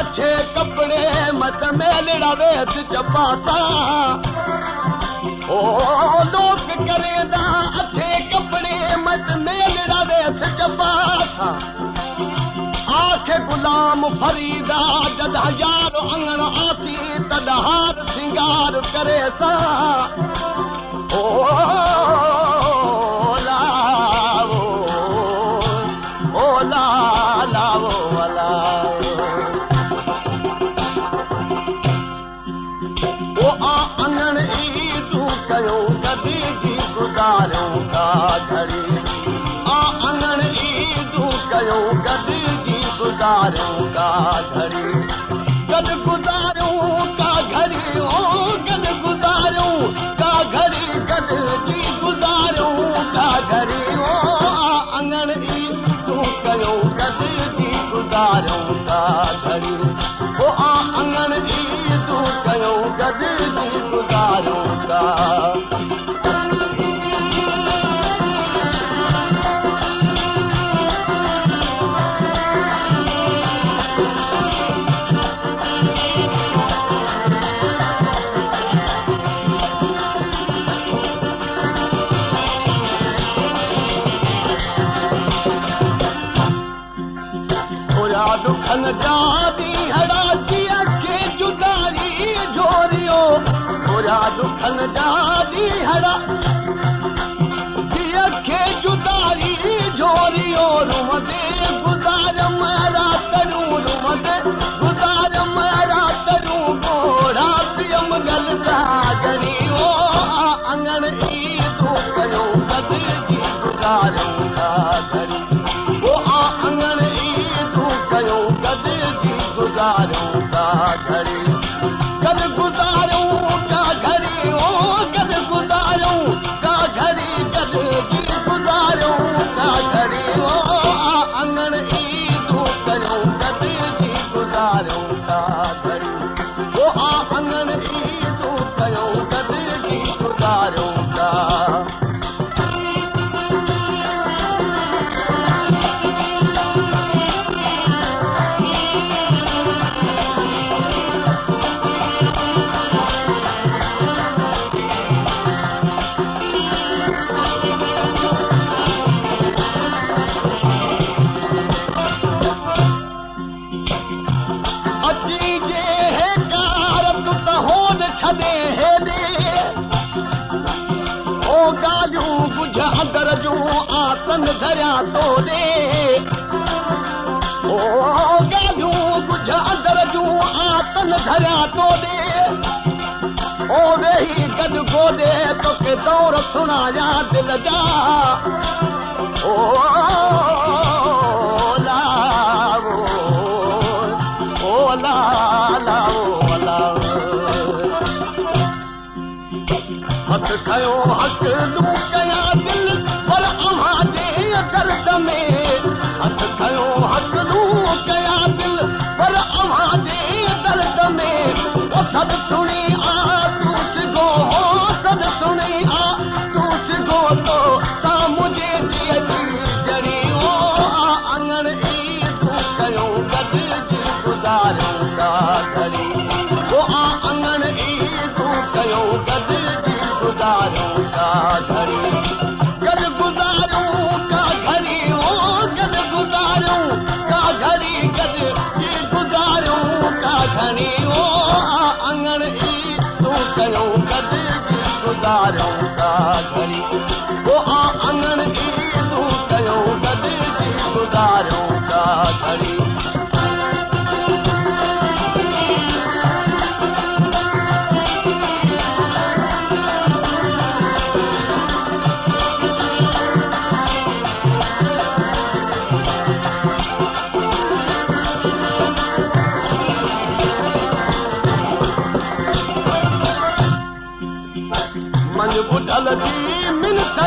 अच्छे कपड़े मत मेलड़ा वेत चपाता ओ लोग करेंदा अच्छे कपड़े فريدا جد هزار انگڻ آسي تد هار سنگار ڪري سا. او لاوو او لا لاوو او آ انگڻ ايندو ڪيو ڪدي جي گزاريون ٿا गुज़ारियूं का घड़ी। गद गुज़ारियूं का घड़ी गद गुज़ारियूं का घड़ी। गद जी गुज़ारियूं का घड़ी ओ आ अंगण ईदू कयो कदी जी गुज़ारियूं का घड़ी। ओ आ अंगण ईदू कयो गद जी गुज़ारियूं जा के जुदारी जोरियो थोरा दुखन जा के जुदारी जोरियो घरी गद गुज़ारूं का घरी ओ गद गुज़ारूं का घरी गद जी गुज़ारूं का अंगण ई तूं कयो गद जी गुज़ारूं था आ अंगण ई آسن ڌريا تو ڏي بجهه اندر جون آسن ڌريا تو ڏي او ويهي گڏ توکي دل جا. او لاوو او لا لاوو لاوو هٿ کيو هٿ ई तूं कयो घड़ी गद गुज़ारूं का घड़ी ओ गद गुज़ारूं का घड़ी गद जी गुज़ारूं का घड़ी तूं कयो का घड़ी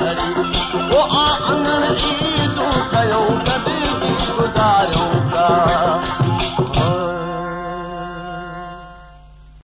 घड़ी